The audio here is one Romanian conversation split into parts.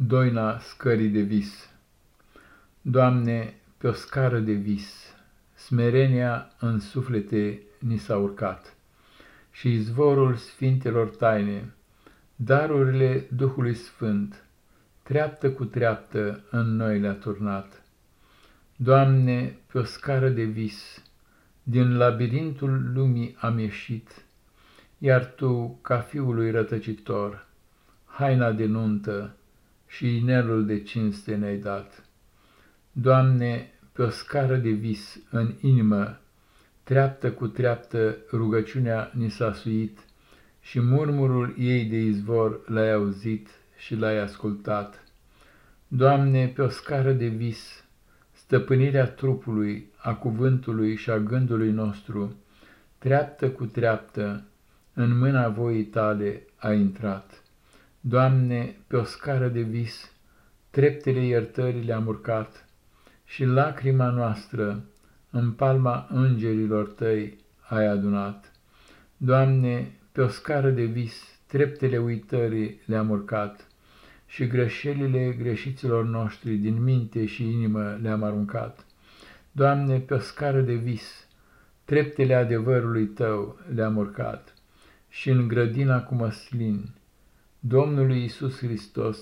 Doina scării de vis Doamne, pe o scară de vis, Smerenia în suflete ni s-a urcat, Și izvorul sfintelor taine, Darurile Duhului Sfânt, Treaptă cu treaptă în noi le-a turnat. Doamne, pe o scară de vis, Din labirintul lumii am ieșit, Iar Tu, ca fiului rătăcitor, Haina de nuntă, și inelul de cinste ne-ai dat. Doamne, pe o scară de vis în inimă, treaptă cu treaptă rugăciunea ni s-a suit și murmurul ei de izvor l-ai auzit și l-ai ascultat. Doamne, pe o scară de vis, stăpânirea trupului, a cuvântului și a gândului nostru, treaptă cu treaptă, în mâna voii tale a intrat. Doamne, pe o scară de vis, treptele iertării le-am urcat și lacrima noastră în palma îngerilor tăi ai adunat. Doamne, pe o scară de vis, treptele uitării le-am urcat și greșelile greșiților noștri din minte și inimă le-am aruncat. Doamne, pe o scară de vis, treptele adevărului Tău le-am urcat și în grădina cu măslin, Domnului Isus Hristos,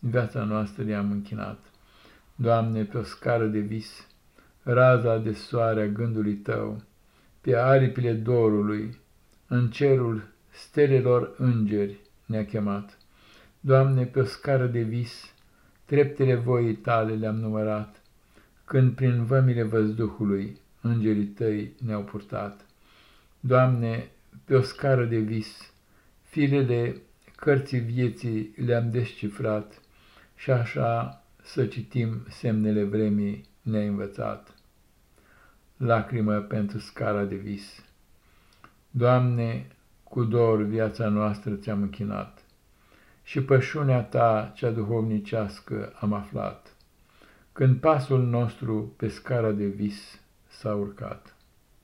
viața noastră i-am închinat. Doamne, pe o scară de vis, raza de soare a gândului Tău, pe aripile dorului, în cerul stelelor îngeri ne-a chemat. Doamne, pe o scară de vis, treptele voii Tale le-am numărat, când prin vămile văzduhului îngerii Tăi ne-au purtat. Doamne, pe o scară de vis, filele cărții vieții le-am descifrat și așa să citim semnele vremii ne-a învățat. Lacrimă pentru scara de vis. Doamne, cu dor viața noastră ți-am închinat și pășunea ta cea duhovnicească am aflat, când pasul nostru pe scara de vis s-a urcat.